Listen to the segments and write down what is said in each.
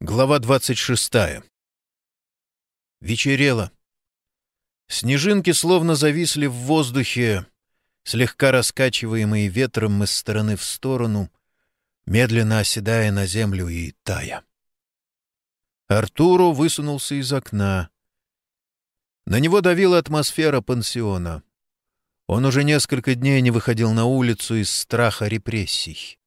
Глава 26. Вечерело. Снежинки словно зависли в воздухе, слегка раскачиваемые ветром из стороны в сторону, медленно оседая на землю и тая. Артуру высунулся из окна. На него давила атмосфера пансиона. Он уже несколько дней не выходил на улицу из страха репрессий.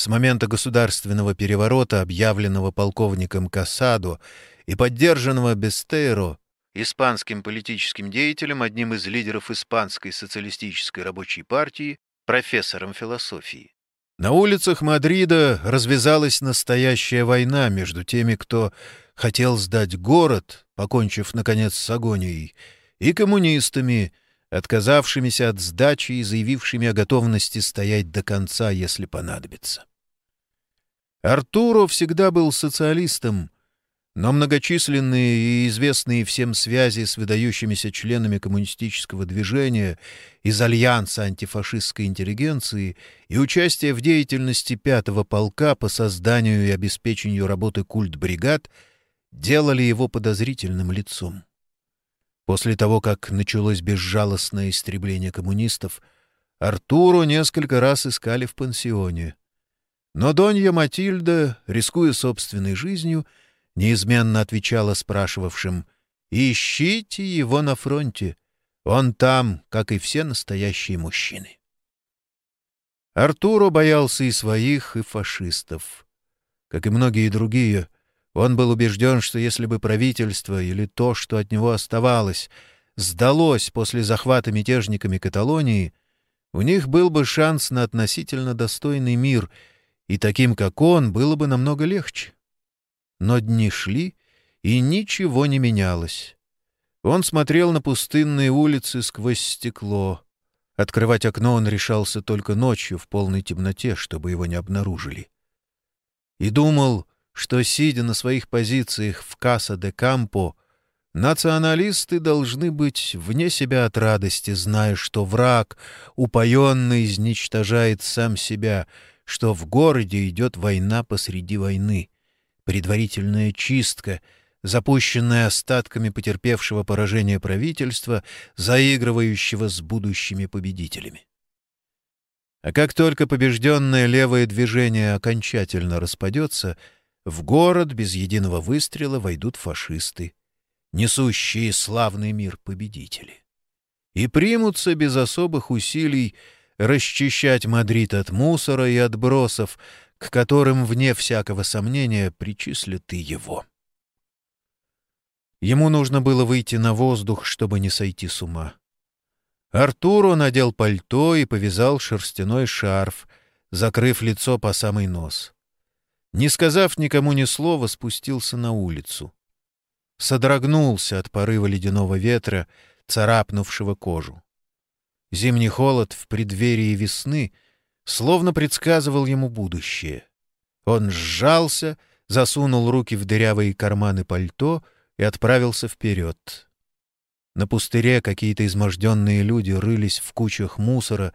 С момента государственного переворота, объявленного полковником Касадо и поддержанного Бестейро, испанским политическим деятелем, одним из лидеров Испанской социалистической рабочей партии, профессором философии. На улицах Мадрида развязалась настоящая война между теми, кто хотел сдать город, покончив, наконец, с агонией, и коммунистами, отказавшимися от сдачи и заявившими о готовности стоять до конца, если понадобится. Артуро всегда был социалистом, но многочисленные и известные всем связи с выдающимися членами коммунистического движения из Альянса антифашистской интеллигенции и участие в деятельности пятого полка по созданию и обеспечению работы культ-бригад делали его подозрительным лицом. После того, как началось безжалостное истребление коммунистов, Артуру несколько раз искали в пансионе. Но Донья Матильда, рискуя собственной жизнью, неизменно отвечала спрашивавшим «Ищите его на фронте. Он там, как и все настоящие мужчины». Артуро боялся и своих, и фашистов. Как и многие другие — он был убежден, что если бы правительство или то, что от него оставалось, сдалось после захвата мятежниками Каталонии, у них был бы шанс на относительно достойный мир, и таким, как он, было бы намного легче. Но дни шли, и ничего не менялось. Он смотрел на пустынные улицы сквозь стекло. Открывать окно он решался только ночью в полной темноте, чтобы его не обнаружили. И думал, что, сидя на своих позициях в Каса-де-Кампо, националисты должны быть вне себя от радости, зная, что враг упоенно изничтожает сам себя, что в городе идет война посреди войны, предварительная чистка, запущенная остатками потерпевшего поражение правительства, заигрывающего с будущими победителями. А как только побежденное левое движение окончательно распадется — в город без единого выстрела войдут фашисты, несущие славный мир победители, и примутся без особых усилий расчищать Мадрид от мусора и отбросов, к которым, вне всякого сомнения, причислят и его. Ему нужно было выйти на воздух, чтобы не сойти с ума. Артуру надел пальто и повязал шерстяной шарф, закрыв лицо по самый нос. Не сказав никому ни слова, спустился на улицу. Содрогнулся от порыва ледяного ветра, царапнувшего кожу. Зимний холод в преддверии весны словно предсказывал ему будущее. Он сжался, засунул руки в дырявые карманы пальто и отправился вперед. На пустыре какие-то изможденные люди рылись в кучах мусора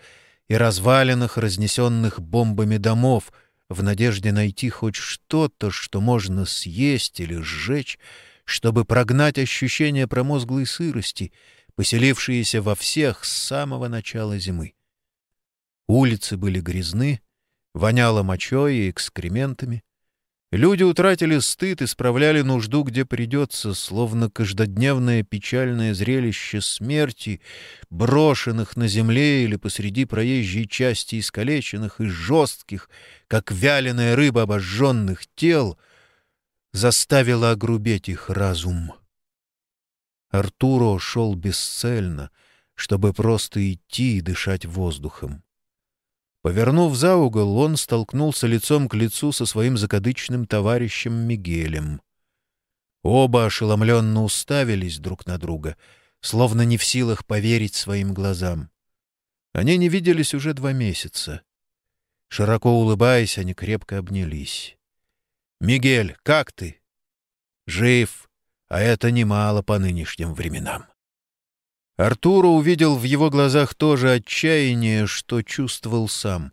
и развалинах, разнесенных бомбами домов — в надежде найти хоть что-то, что можно съесть или сжечь, чтобы прогнать ощущение промозглой сырости, поселившиеся во всех с самого начала зимы. Улицы были грязны, воняло мочой и экскрементами. Люди утратили стыд и справляли нужду, где придется, словно каждодневное печальное зрелище смерти, брошенных на земле или посреди проезжей части искалеченных и жестких, как вяленая рыба обожженных тел, заставило огрубеть их разум. Артуро шел бесцельно, чтобы просто идти и дышать воздухом. Повернув за угол, он столкнулся лицом к лицу со своим закадычным товарищем Мигелем. Оба ошеломленно уставились друг на друга, словно не в силах поверить своим глазам. Они не виделись уже два месяца. Широко улыбаясь, они крепко обнялись. «Мигель, как ты?» «Жив, а это немало по нынешним временам». Артуро увидел в его глазах то же отчаяние, что чувствовал сам.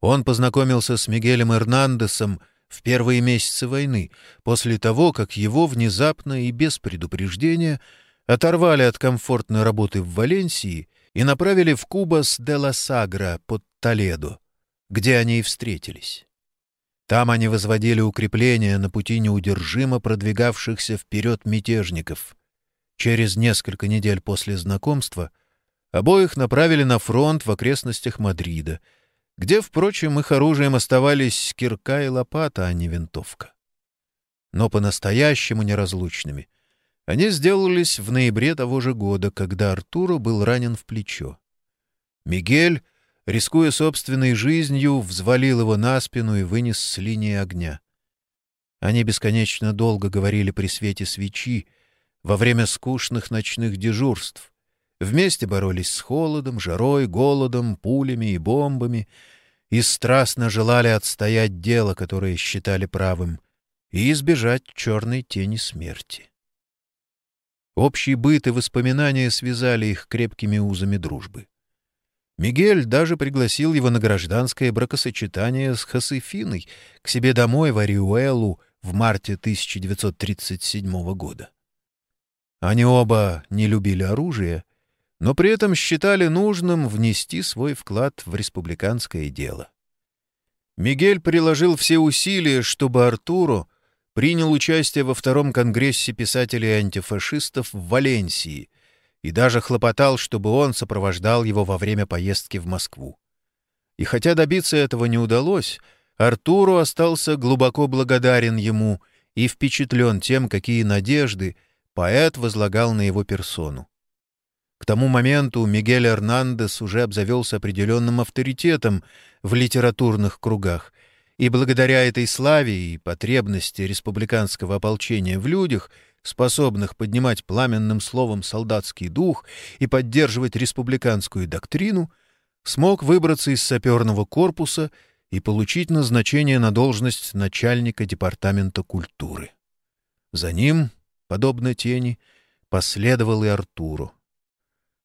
Он познакомился с Мигелем Эрнандесом в первые месяцы войны, после того, как его внезапно и без предупреждения оторвали от комфортной работы в Валенсии и направили в Кубас де ла Сагра под Толедо, где они и встретились. Там они возводили укрепления на пути неудержимо продвигавшихся вперед мятежников. Через несколько недель после знакомства обоих направили на фронт в окрестностях Мадрида — где, впрочем, их оружием оставались кирка и лопата, а не винтовка. Но по-настоящему неразлучными они сделались в ноябре того же года, когда Артуро был ранен в плечо. Мигель, рискуя собственной жизнью, взвалил его на спину и вынес с линии огня. Они бесконечно долго говорили при свете свечи, во время скучных ночных дежурств, Вместе боролись с холодом, жарой, голодом, пулями и бомбами и страстно желали отстоять дело, которое считали правым, и избежать черной тени смерти. Общий быт и воспоминания связали их крепкими узами дружбы. Мигель даже пригласил его на гражданское бракосочетание с Хосефиной к себе домой в Ариуэлу в марте 1937 года. Они оба не любили оружие но при этом считали нужным внести свой вклад в республиканское дело. Мигель приложил все усилия, чтобы Артуру принял участие во втором конгрессе писателей антифашистов в Валенсии и даже хлопотал, чтобы он сопровождал его во время поездки в Москву. И хотя добиться этого не удалось, Артуру остался глубоко благодарен ему и впечатлен тем, какие надежды поэт возлагал на его персону. К тому моменту Мигель Эрнандес уже обзавелся определенным авторитетом в литературных кругах, и благодаря этой славе и потребности республиканского ополчения в людях, способных поднимать пламенным словом солдатский дух и поддерживать республиканскую доктрину, смог выбраться из саперного корпуса и получить назначение на должность начальника департамента культуры. За ним, подобно тени, последовал и Артуру.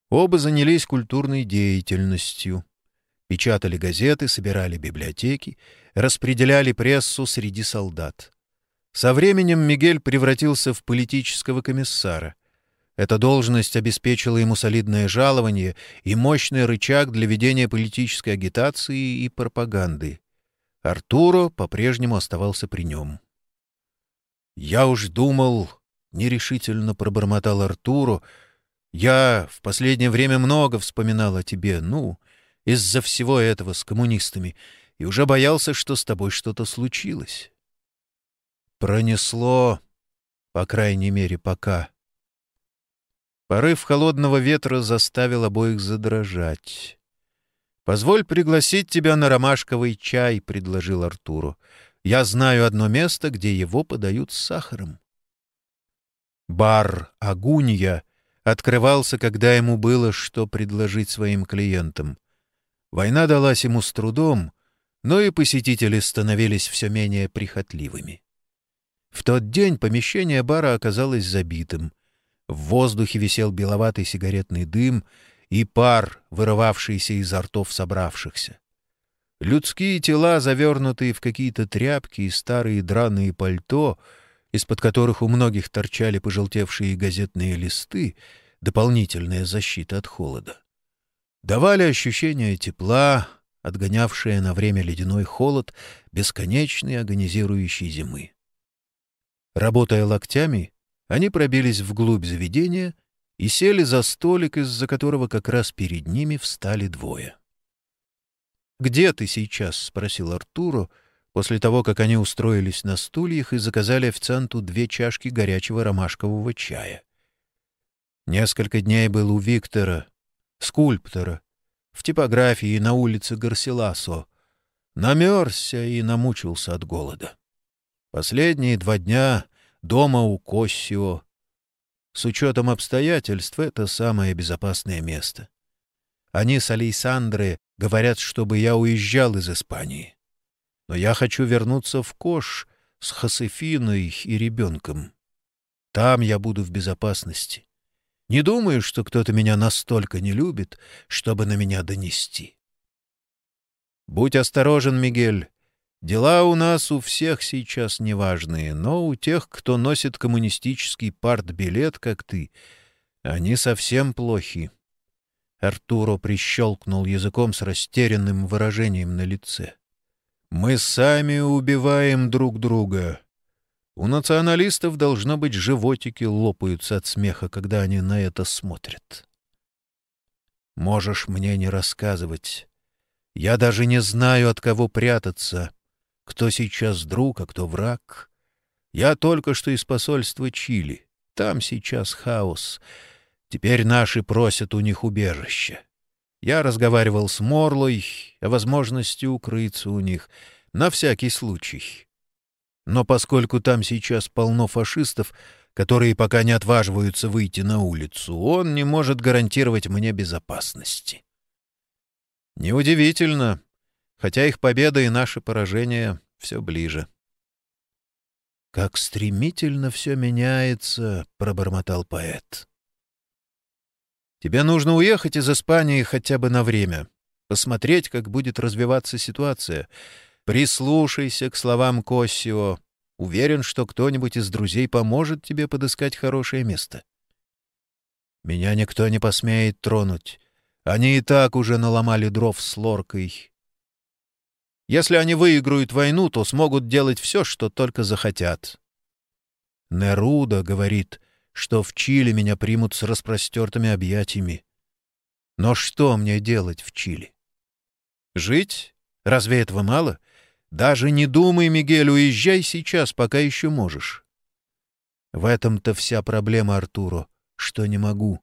Оба занялись культурной деятельностью. Печатали газеты, собирали библиотеки, распределяли прессу среди солдат. Со временем Мигель превратился в политического комиссара. Эта должность обеспечила ему солидное жалование и мощный рычаг для ведения политической агитации и пропаганды. Артуро по-прежнему оставался при нем. «Я уж думал...» — нерешительно пробормотал Артуро — я в последнее время много вспоминал о тебе, ну, из-за всего этого с коммунистами, и уже боялся, что с тобой что-то случилось. Пронесло, по крайней мере, пока. Порыв холодного ветра заставил обоих задрожать. «Позволь пригласить тебя на ромашковый чай», — предложил Артуру. «Я знаю одно место, где его подают с сахаром». Бар «Агунья» открывался, когда ему было что предложить своим клиентам. Война далась ему с трудом, но и посетители становились все менее прихотливыми. В тот день помещение бара оказалось забитым. В воздухе висел беловатый сигаретный дым и пар, вырывавшийся изо ртов собравшихся. Людские тела, завернутые в какие-то тряпки и старые драные пальто — из-под которых у многих торчали пожелтевшие газетные листы, дополнительная защита от холода. Давали ощущение тепла, отгонявшее на время ледяной холод бесконечной агонизирующей зимы. Работая локтями, они пробились вглубь заведения и сели за столик, из-за которого как раз перед ними встали двое. «Где ты сейчас?» — спросил Артуру, — после того, как они устроились на стульях и заказали официанту две чашки горячего ромашкового чая. Несколько дней был у Виктора, скульптора, в типографии на улице Гарсиласо. Намерзся и намучился от голода. Последние два дня дома у Коссио. С учетом обстоятельств это самое безопасное место. Они с Алейсандрой говорят, чтобы я уезжал из Испании. Но я хочу вернуться в Кош с Хосефиной и ребенком. Там я буду в безопасности. Не думаю, что кто-то меня настолько не любит, чтобы на меня донести. Будь осторожен, Мигель. Дела у нас у всех сейчас неважные, но у тех, кто носит коммунистический партбилет, как ты, они совсем плохи. Артуро прищелкнул языком с растерянным выражением на лице. «Мы сами убиваем друг друга. У националистов, должно быть, животики лопаются от смеха, когда они на это смотрят. Можешь мне не рассказывать. Я даже не знаю, от кого прятаться, кто сейчас друг, а кто враг. Я только что из посольства Чили. Там сейчас хаос. Теперь наши просят у них убежище. Я разговаривал с Морлой о возможности укрыться у них, на всякий случай. Но поскольку там сейчас полно фашистов, которые пока не отваживаются выйти на улицу, он не может гарантировать мне безопасности. Неудивительно, хотя их победа и наше поражение все ближе. «Как стремительно все меняется», — пробормотал поэт. «Тебе нужно уехать из Испании хотя бы на время, посмотреть, как будет развиваться ситуация, Прислушайся к словам Коссио. Уверен, что кто-нибудь из друзей поможет тебе подыскать хорошее место. Меня никто не посмеет тронуть. Они и так уже наломали дров с лоркой. Если они выиграют войну, то смогут делать все, что только захотят. Неруда говорит, что в Чили меня примут с распростертыми объятиями. Но что мне делать в Чили? Жить? Разве этого мало? Даже не думай, Мигель, уезжай сейчас, пока еще можешь. В этом-то вся проблема, Артуро, что не могу.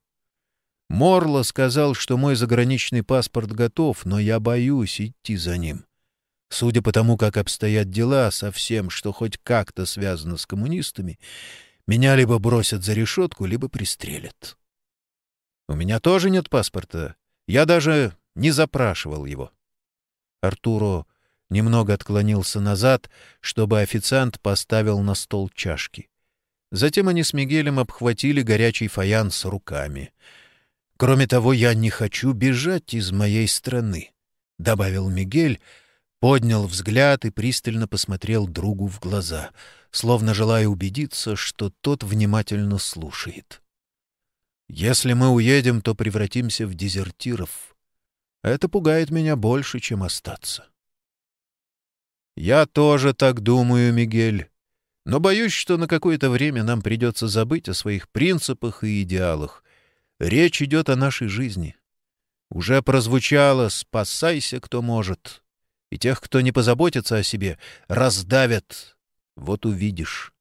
Морло сказал, что мой заграничный паспорт готов, но я боюсь идти за ним. Судя по тому, как обстоят дела со всем, что хоть как-то связано с коммунистами, меня либо бросят за решетку, либо пристрелят. У меня тоже нет паспорта. Я даже не запрашивал его. Артуро немного отклонился назад, чтобы официант поставил на стол чашки. Затем они с Мигелем обхватили горячий фаянс руками. «Кроме того, я не хочу бежать из моей страны», — добавил Мигель, поднял взгляд и пристально посмотрел другу в глаза, словно желая убедиться, что тот внимательно слушает. «Если мы уедем, то превратимся в дезертиров. Это пугает меня больше, чем остаться». «Я тоже так думаю, Мигель. Но боюсь, что на какое-то время нам придется забыть о своих принципах и идеалах. Речь идет о нашей жизни. Уже прозвучало «спасайся, кто может». И тех, кто не позаботится о себе, раздавят. Вот увидишь.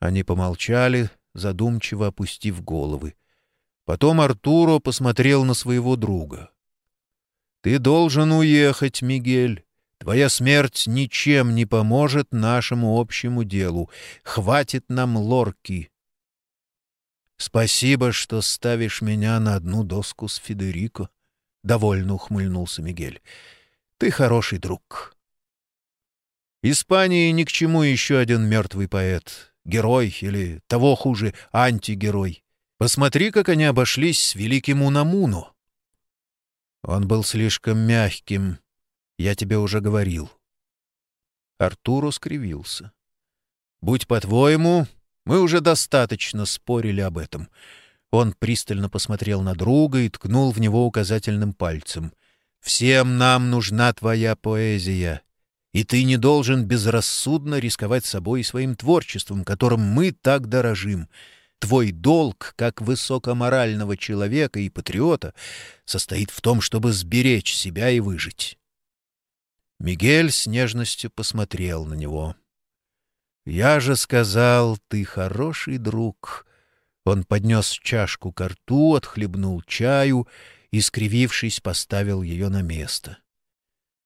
Они помолчали, задумчиво опустив головы. Потом Артуро посмотрел на своего друга. «Ты должен уехать, Мигель. Твоя смерть ничем не поможет нашему общему делу. Хватит нам лорки. Спасибо, что ставишь меня на одну доску с Федерико. Довольно ухмыльнулся Мигель. Ты хороший друг. Испании ни к чему еще один мертвый поэт. Герой или, того хуже, антигерой. Посмотри, как они обошлись с великим Унамуну. Он был слишком мягким, я тебе уже говорил. Артуро скривился. «Будь по-твоему, мы уже достаточно спорили об этом». Он пристально посмотрел на друга и ткнул в него указательным пальцем. «Всем нам нужна твоя поэзия, и ты не должен безрассудно рисковать собой и своим творчеством, которым мы так дорожим. Твой долг, как высокоморального человека и патриота, состоит в том, чтобы сберечь себя и выжить. Мигель с нежностью посмотрел на него. «Я же сказал, ты хороший друг». Он поднес чашку к рту, отхлебнул чаю и, скривившись, поставил ее на место.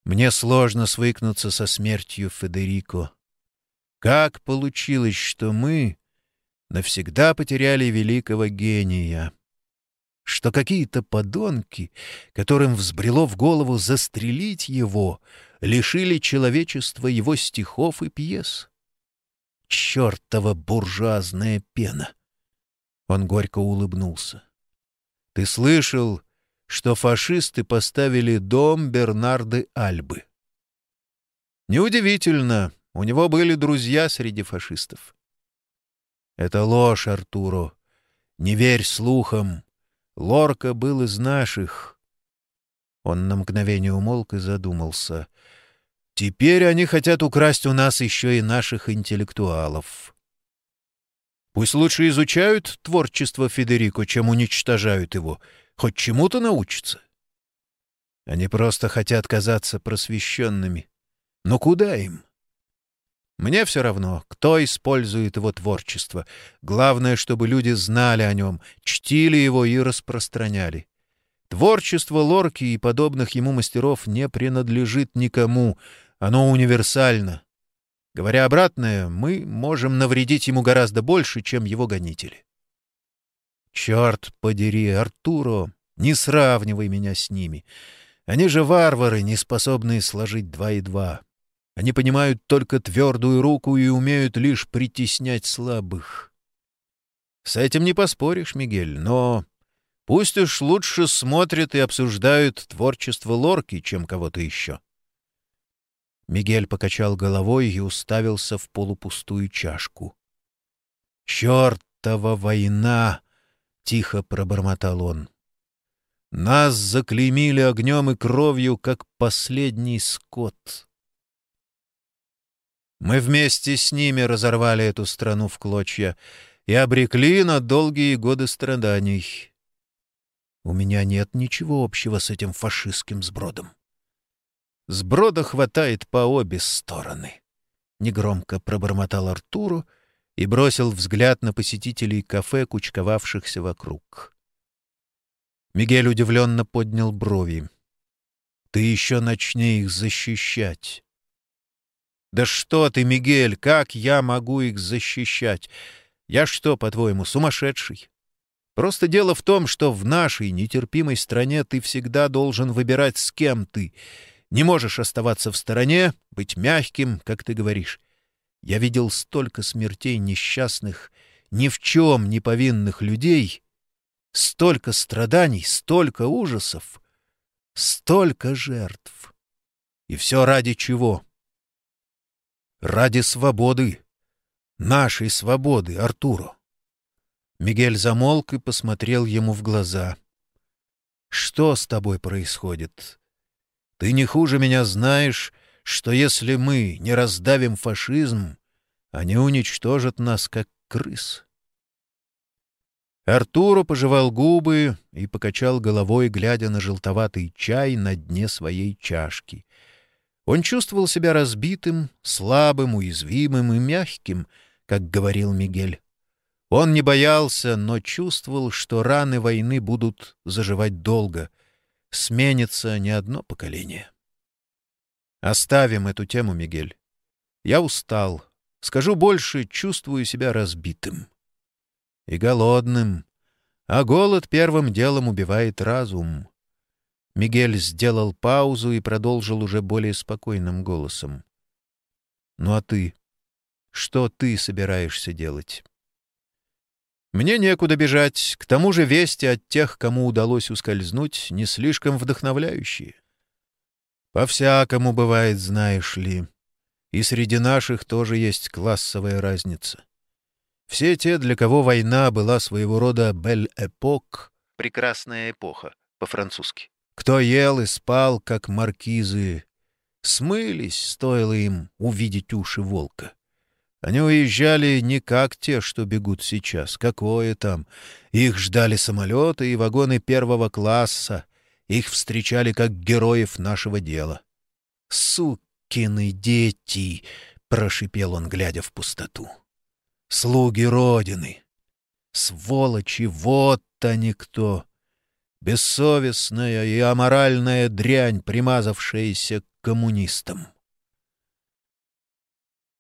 «Мне сложно свыкнуться со смертью Федерико. Как получилось, что мы навсегда потеряли великого гения?» что какие-то подонки, которым взбрело в голову застрелить его, лишили человечества его стихов и пьес. Чертова буржуазная пена! Он горько улыбнулся. Ты слышал, что фашисты поставили дом Бернарды Альбы? Неудивительно, у него были друзья среди фашистов. Это ложь, Артуро. Не верь слухам. Лорка был из наших. Он на мгновение умолк и задумался. Теперь они хотят украсть у нас еще и наших интеллектуалов. Пусть лучше изучают творчество Федерико, чем уничтожают его. Хоть чему-то научатся. Они просто хотят казаться просвещенными. Но куда им? Мне все равно, кто использует его творчество. Главное, чтобы люди знали о нем, чтили его и распространяли. Творчество Лорки и подобных ему мастеров не принадлежит никому. Оно универсально. Говоря обратное, мы можем навредить ему гораздо больше, чем его гонители. Черт подери, Артуро, не сравнивай меня с ними. Они же варвары, не способные сложить два и два. Они понимают только твердую руку и умеют лишь притеснять слабых. С этим не поспоришь, Мигель, но пусть уж лучше смотрят и обсуждают творчество Лорки, чем кого-то еще. Мигель покачал головой и уставился в полупустую чашку. «Чертова война!» — тихо пробормотал он. «Нас заклеймили огнем и кровью, как последний скот. Мы вместе с ними разорвали эту страну в клочья и обрекли на долгие годы страданий. У меня нет ничего общего с этим фашистским сбродом. Сброда хватает по обе стороны. Негромко пробормотал Артуру и бросил взгляд на посетителей кафе, кучковавшихся вокруг. Мигель удивленно поднял брови. «Ты еще начни их защищать». «Да что ты, Мигель, как я могу их защищать? Я что, по-твоему, сумасшедший? Просто дело в том, что в нашей нетерпимой стране ты всегда должен выбирать, с кем ты, не можешь оставаться в стороне, быть мягким, как ты говоришь. Я видел столько смертей несчастных, ни в чем не повинных людей, столько страданий, столько ужасов, столько жертв. И все ради чего? Ради свободы. Нашей свободы, Артуру. Мигель замолк и посмотрел ему в глаза. «Что с тобой происходит? Ты не хуже меня знаешь, что если мы не раздавим фашизм, они уничтожат нас, как крыс. Артуро пожевал губы и покачал головой, глядя на желтоватый чай на дне своей чашки. Он чувствовал себя разбитым, слабым, уязвимым и мягким, как говорил Мигель. Он не боялся, но чувствовал, что раны войны будут заживать долго — сменится не одно поколение. Оставим эту тему, Мигель. Я устал. Скажу больше, чувствую себя разбитым. И голодным. А голод первым делом убивает разум. Мигель сделал паузу и продолжил уже более спокойным голосом. «Ну а ты? Что ты собираешься делать?» Мне некуда бежать, к тому же вести от тех, кому удалось ускользнуть, не слишком вдохновляющие. По-всякому бывает, знаешь ли. И среди наших тоже есть классовая разница. Все те, для кого война была своего рода «бель-эпок» — «прекрасная эпоха» по-французски. Кто ел и спал, как маркизы, смылись, стоило им увидеть уши волка. Они уезжали не как те, что бегут сейчас. Какое там? Их ждали самолеты и вагоны первого класса. Их встречали как героев нашего дела. «Сукины дети!» — прошипел он, глядя в пустоту. «Слуги Родины! Сволочи, вот они кто! Бессовестная и аморальная дрянь, примазавшаяся к коммунистам!»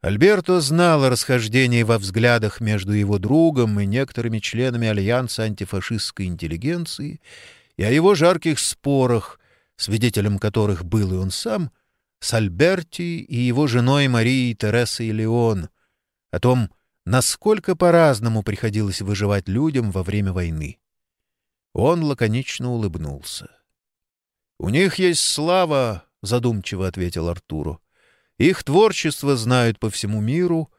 Альберто знал о расхождении во взглядах между его другом и некоторыми членами Альянса антифашистской интеллигенции и о его жарких спорах, свидетелем которых был и он сам, с Альберти и его женой Марией Тересой Леон, о том, насколько по-разному приходилось выживать людям во время войны. Он лаконично улыбнулся. «У них есть слава», — задумчиво ответил Артуру Их творчество знают по всему миру,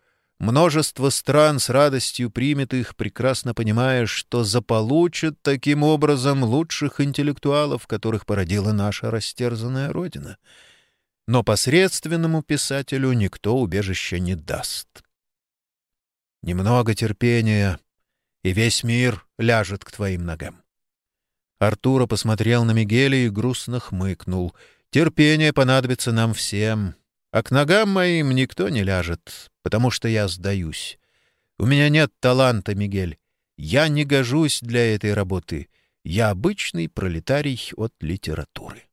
множество стран с радостью примет их, прекрасно понимая, что заполучат таким образом лучших интеллектуалов, которых породила наша растерзанная Родина. Но посредственному писателю никто убежища не даст. Немного терпения, и весь мир ляжет к твоим ногам. Артура посмотрел на Мигеля и грустно хмыкнул. «Терпение понадобится нам всем, а к ногам моим никто не ляжет, потому что я сдаюсь. У меня нет таланта, Мигель. Я не гожусь для этой работы. Я обычный пролетарий от литературы».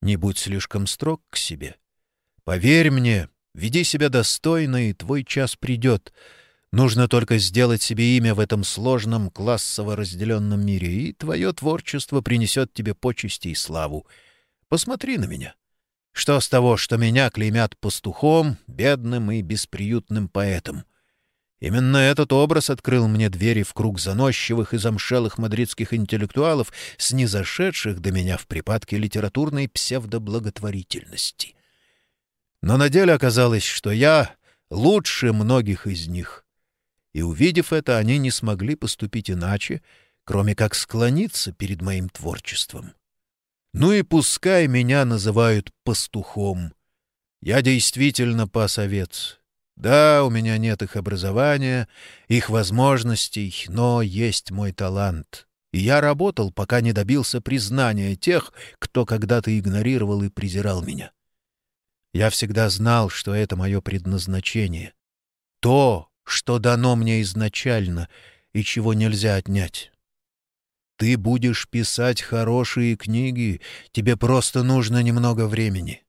Не будь слишком строг к себе. Поверь мне, веди себя достойно, и твой час придет — Нужно только сделать себе имя в этом сложном, классово разделенном мире, и твое творчество принесет тебе почести и славу. Посмотри на меня. Что с того, что меня клеймят пастухом, бедным и бесприютным поэтом? Именно этот образ открыл мне двери в круг заносчивых и замшелых мадридских интеллектуалов, снизошедших до меня в припадке литературной псевдоблаготворительности. Но на деле оказалось, что я лучше многих из них и, увидев это, они не смогли поступить иначе, кроме как склониться перед моим творчеством. Ну и пускай меня называют пастухом. Я действительно пас овец. Да, у меня нет их образования, их возможностей, но есть мой талант. И я работал, пока не добился признания тех, кто когда-то игнорировал и презирал меня. Я всегда знал, что это мое предназначение. То, что дано мне изначально и чего нельзя отнять. Ты будешь писать хорошие книги, тебе просто нужно немного времени.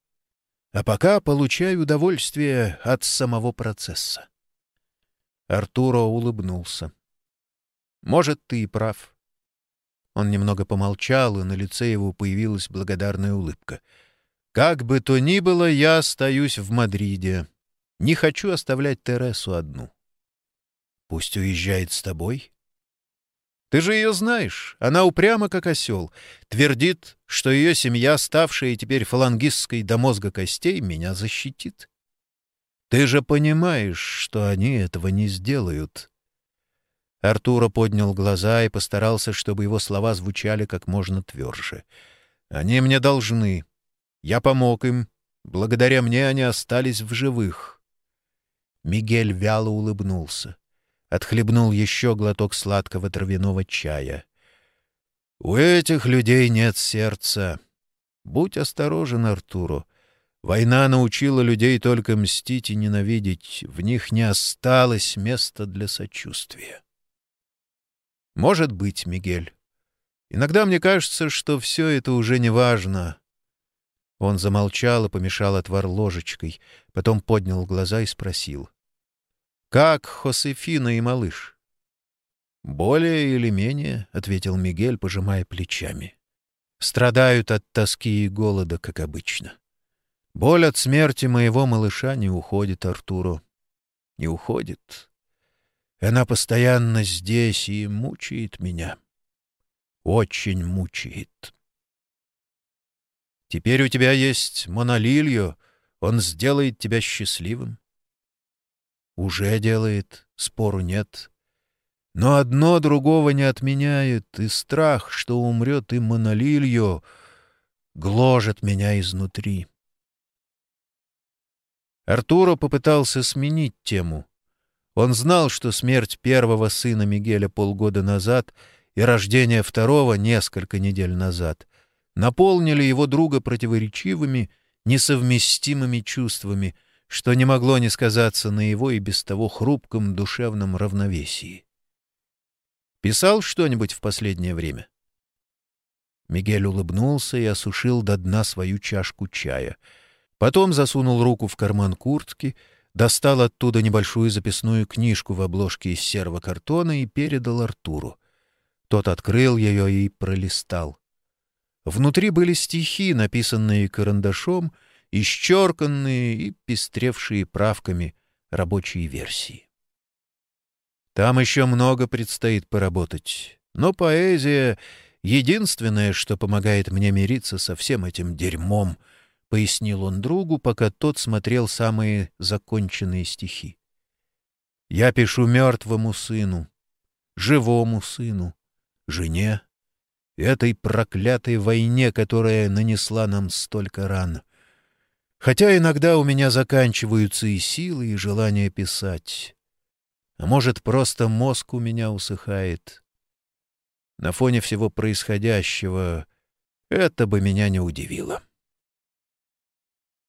А пока получай удовольствие от самого процесса. Артуро улыбнулся. «Может, ты и прав». Он немного помолчал, и на лице его появилась благодарная улыбка. «Как бы то ни было, я остаюсь в Мадриде. Не хочу оставлять Тересу одну. Пусть уезжает с тобой. Ты же ее знаешь. Она упряма, как осел. Твердит, что ее семья, ставшая теперь фалангистской до мозга костей, меня защитит. Ты же понимаешь, что они этого не сделают. Артура поднял глаза и постарался, чтобы его слова звучали как можно тверже. «Они мне должны. Я помог им. Благодаря мне они остались в живых». Мигель вяло улыбнулся отхлебнул еще глоток сладкого травяного чая. «У этих людей нет сердца. Будь осторожен, Артуру. Война научила людей только мстить и ненавидеть. В них не осталось места для сочувствия». «Может быть, Мигель. Иногда мне кажется, что все это уже не важно». Он замолчал и помешал отвар ложечкой, потом поднял глаза и спросил. «Как Хосефина и малыш?» «Более или менее», — ответил Мигель, пожимая плечами. «Страдают от тоски и голода, как обычно. Боль от смерти моего малыша не уходит, Артуру. Не уходит. Она постоянно здесь и мучает меня. Очень мучает. Теперь у тебя есть Монолильо, он сделает тебя счастливым. Уже делает, спору нет. Но одно другого не отменяет, и страх, что умрет и Монолильо, гложет меня изнутри. Артуро попытался сменить тему. Он знал, что смерть первого сына Мигеля полгода назад и рождение второго несколько недель назад наполнили его друга противоречивыми, несовместимыми чувствами — что не могло не сказаться на его и без того хрупком душевном равновесии. «Писал что-нибудь в последнее время?» Мигель улыбнулся и осушил до дна свою чашку чая. Потом засунул руку в карман куртки, достал оттуда небольшую записную книжку в обложке из серого картона и передал Артуру. Тот открыл ее и пролистал. Внутри были стихи, написанные карандашом, исчерканные и пестревшие правками рабочие версии. Там еще много предстоит поработать, но поэзия — единственное, что помогает мне мириться со всем этим дерьмом, пояснил он другу, пока тот смотрел самые законченные стихи. «Я пишу мертвому сыну, живому сыну, жене, этой проклятой войне, которая нанесла нам столько ран. Хотя иногда у меня заканчиваются и силы, и желание писать. А может, просто мозг у меня усыхает. На фоне всего происходящего это бы меня не удивило.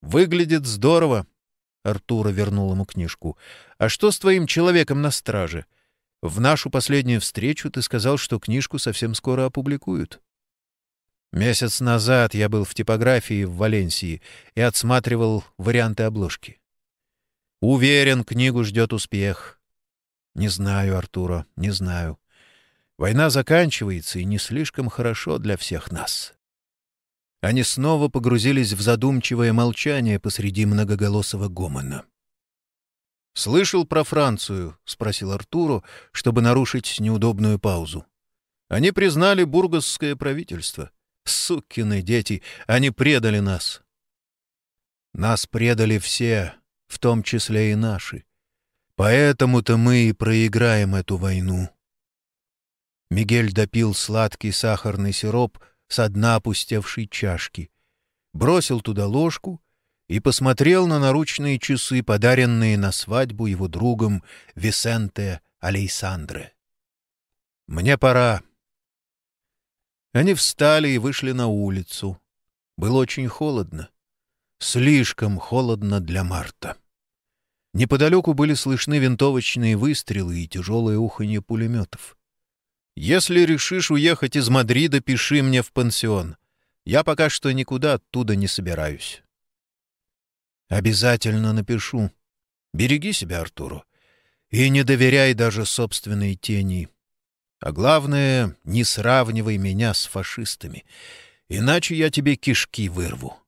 «Выглядит здорово», — Артура вернул ему книжку. «А что с твоим человеком на страже? В нашу последнюю встречу ты сказал, что книжку совсем скоро опубликуют». Месяц назад я был в типографии в Валенсии и отсматривал варианты обложки. Уверен, книгу ждет успех. Не знаю, Артура, не знаю. Война заканчивается, и не слишком хорошо для всех нас. Они снова погрузились в задумчивое молчание посреди многоголосого гомона. «Слышал про Францию?» — спросил Артуру, чтобы нарушить неудобную паузу. «Они признали бургосское правительство. Сукины дети, они предали нас». «Нас предали все, в том числе и наши. Поэтому-то мы и проиграем эту войну». Мигель допил сладкий сахарный сироп — с дна опустевшей чашки, бросил туда ложку и посмотрел на наручные часы, подаренные на свадьбу его другом Висенте Алейсандре. «Мне пора». Они встали и вышли на улицу. Было очень холодно. Слишком холодно для марта. Неподалеку были слышны винтовочные выстрелы и тяжелое уханье пулеметов. Если решишь уехать из Мадрида, пиши мне в пансион. Я пока что никуда оттуда не собираюсь. Обязательно напишу. Береги себя, Артуру. И не доверяй даже собственной тени. А главное, не сравнивай меня с фашистами, иначе я тебе кишки вырву.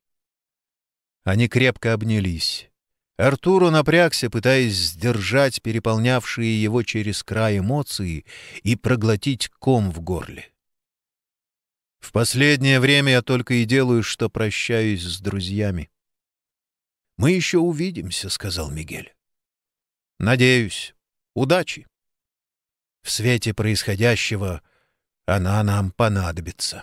Они крепко обнялись. Артуру напрягся, пытаясь сдержать переполнявшие его через край эмоции и проглотить ком в горле. «В последнее время я только и делаю, что прощаюсь с друзьями». «Мы еще увидимся», — сказал Мигель. «Надеюсь. Удачи. В свете происходящего она нам понадобится».